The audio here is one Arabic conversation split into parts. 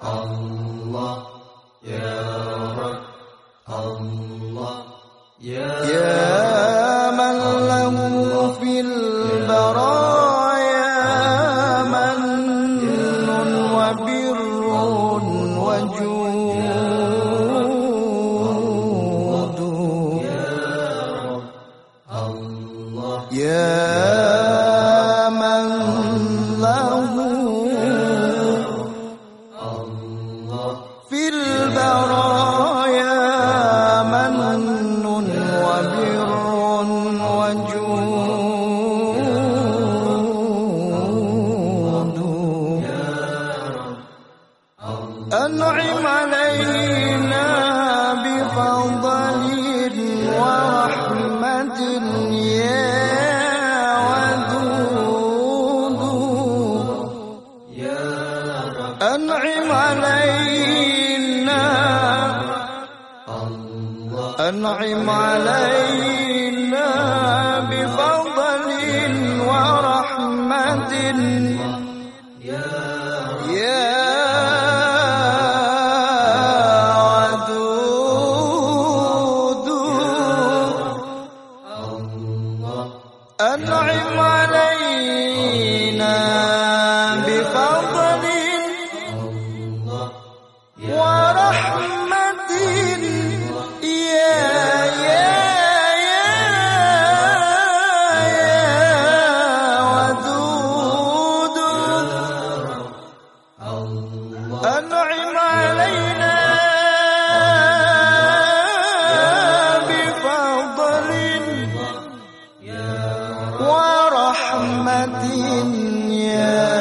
الله يا رب. الله يا, يا من له في البرايا من وبر وجود. يا رب. الله love you. أنعم علينا بفضل ورحمة. يا الدنيا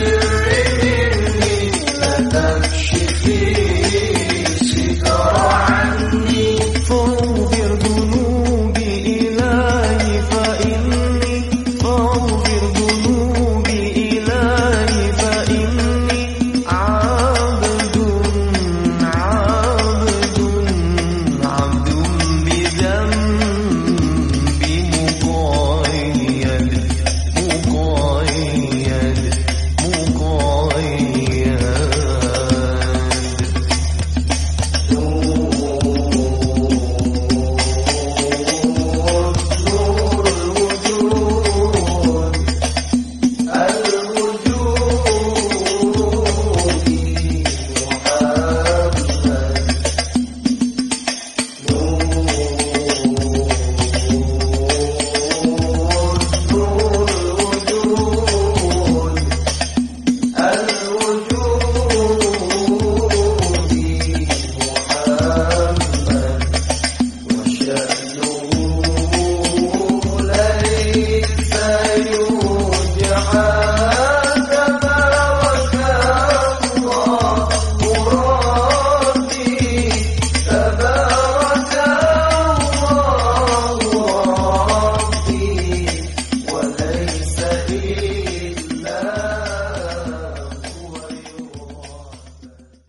you.